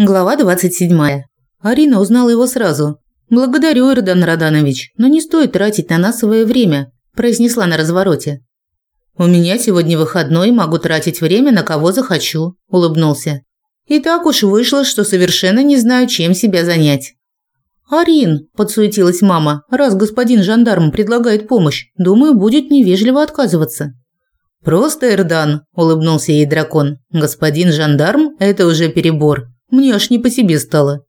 Глава 27. Арина узнала его сразу. «Благодарю, Ирдан Раданович, но не стоит тратить на нас свое время», – произнесла на развороте. «У меня сегодня выходной, могу тратить время на кого захочу», – улыбнулся. «И так уж вышло, что совершенно не знаю, чем себя занять». «Арин», – подсуетилась мама, – «раз господин жандарм предлагает помощь, думаю, будет невежливо отказываться». «Просто Эрдан», – улыбнулся ей дракон. «Господин жандарм – это уже перебор. Мне аж не по себе стало.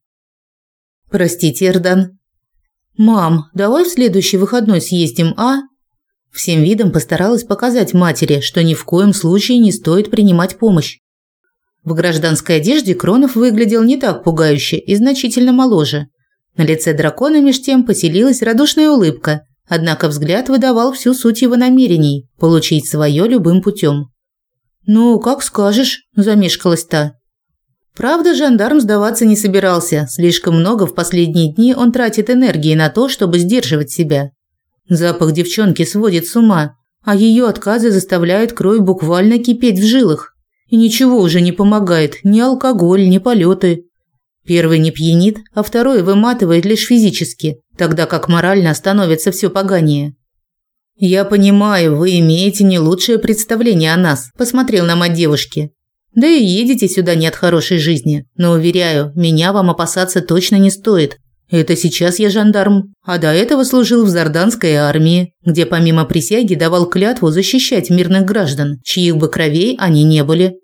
Простите, Эрдан. Мам, давай в следующий выходной съездим, а? Всем видом постаралась показать матери, что ни в коем случае не стоит принимать помощь. В гражданской одежде Кронов выглядел не так пугающе и значительно моложе. На лице дракона меж тем поселилась радушная улыбка, однако взгляд выдавал всю суть его намерений – получить свое любым путем. «Ну, как скажешь», – замешкалась та. Правда, жандарм сдаваться не собирался. Слишком много в последние дни он тратит энергии на то, чтобы сдерживать себя. Запах девчонки сводит с ума, а ее отказы заставляют кровь буквально кипеть в жилах. И ничего уже не помогает, ни алкоголь, ни полеты. Первый не пьянит, а второй выматывает лишь физически, тогда как морально становится все поганее. «Я понимаю, вы имеете не лучшее представление о нас», – посмотрел на мать девушки. Да и едете сюда не от хорошей жизни, но уверяю, меня вам опасаться точно не стоит. Это сейчас я жандарм, а до этого служил в Зарданской армии, где помимо присяги давал клятву защищать мирных граждан, чьих бы кровей они не были.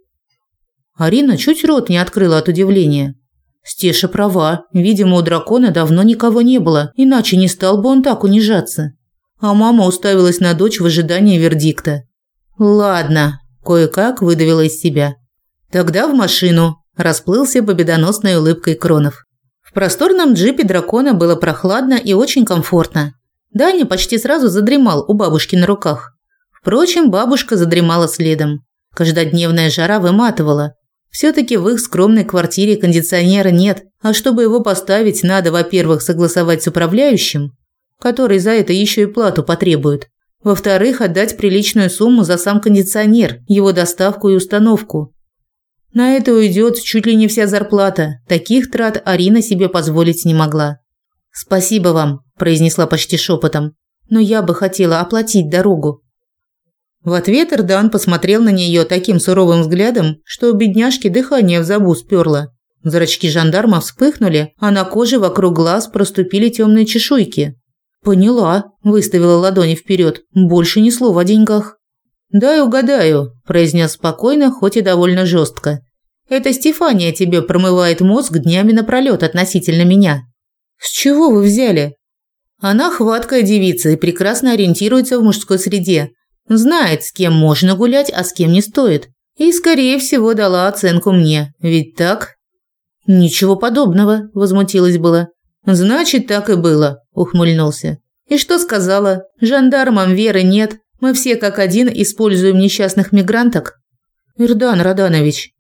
Арина чуть рот не открыла от удивления. Стеша права, видимо, у дракона давно никого не было, иначе не стал бы он так унижаться. А мама уставилась на дочь в ожидании вердикта. «Ладно», – кое-как выдавила из себя. Тогда в машину, расплылся победоносной улыбкой Кронов. В просторном джипе дракона было прохладно и очень комфортно. Даня почти сразу задремал у бабушки на руках. Впрочем, бабушка задремала следом. Каждодневная жара выматывала. Все-таки в их скромной квартире кондиционера нет, а чтобы его поставить, надо, во-первых, согласовать с управляющим, который за это еще и плату потребует. Во-вторых, отдать приличную сумму за сам кондиционер, его доставку и установку. На это уйдет чуть ли не вся зарплата. Таких трат Арина себе позволить не могла. «Спасибо вам», – произнесла почти шепотом. «Но я бы хотела оплатить дорогу». В ответ Эрдан посмотрел на нее таким суровым взглядом, что у бедняжки дыхание в забу сперло. Зрачки жандарма вспыхнули, а на коже вокруг глаз проступили темные чешуйки. «Поняла», – выставила ладони вперед. «Больше ни слова о деньгах». «Дай угадаю», – произнес спокойно, хоть и довольно жестко. «Это Стефания тебе промывает мозг днями напролет относительно меня». «С чего вы взяли?» Она хваткая девица и прекрасно ориентируется в мужской среде. Знает, с кем можно гулять, а с кем не стоит. И, скорее всего, дала оценку мне. Ведь так? Ничего подобного, возмутилась была. Значит, так и было, ухмыльнулся. И что сказала? Жандармам веры нет, мы все как один используем несчастных мигранток. Ирдан Раданович,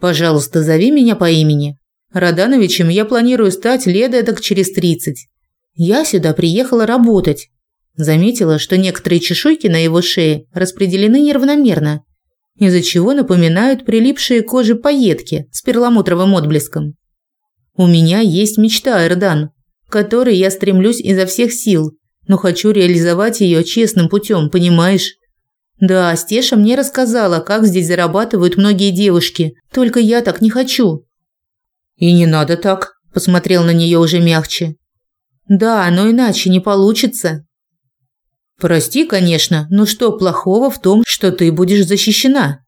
пожалуйста, зови меня по имени. Радановичем я планирую стать лет эдак через тридцать. Я сюда приехала работать. Заметила, что некоторые чешуйки на его шее распределены неравномерно, из-за чего напоминают прилипшие к коже пайетки с перламутровым отблеском. У меня есть мечта, Эрдан, к которой я стремлюсь изо всех сил, но хочу реализовать ее честным путем, понимаешь? Да, Стеша мне рассказала, как здесь зарабатывают многие девушки, только я так не хочу. И не надо так, посмотрел на нее уже мягче. Да, но иначе не получится. Прости, конечно, но что плохого в том, что ты будешь защищена?